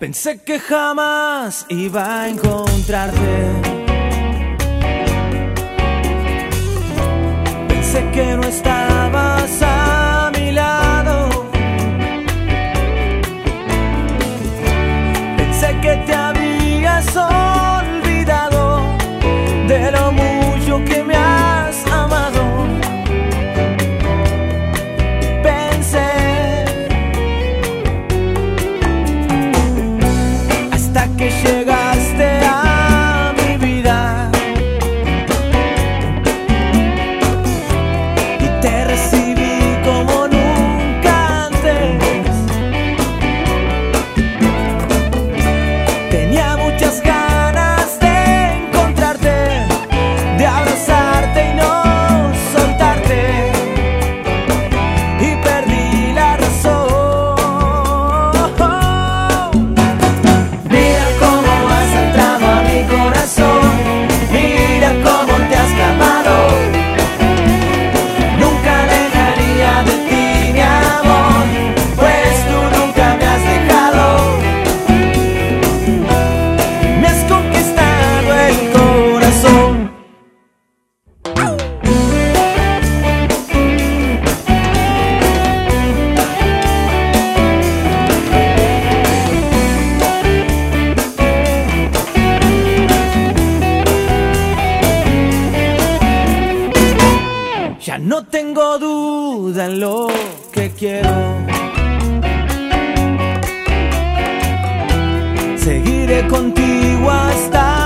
Pensé que jamás iba a encontrarte. Pensé que no estabas a mi lado. Pensé que te Ya no tengo duda en lo que quiero. Seguiré contigo hasta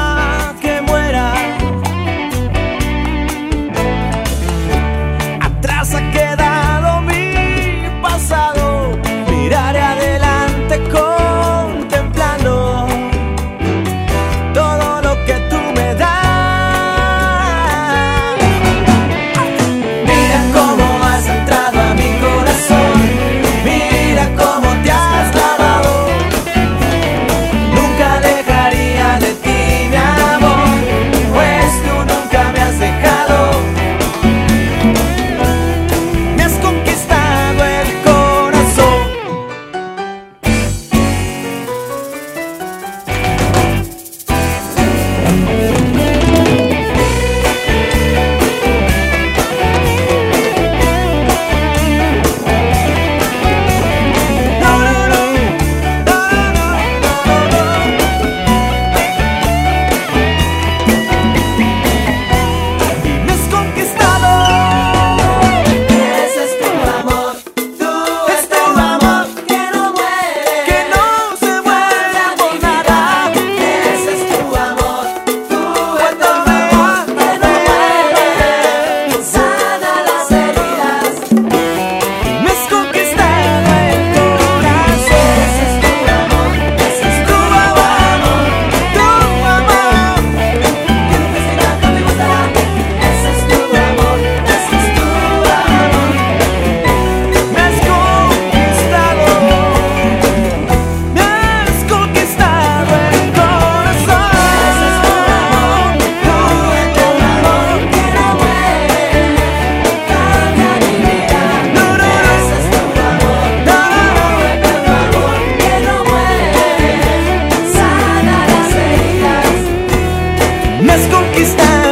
mas conquistar.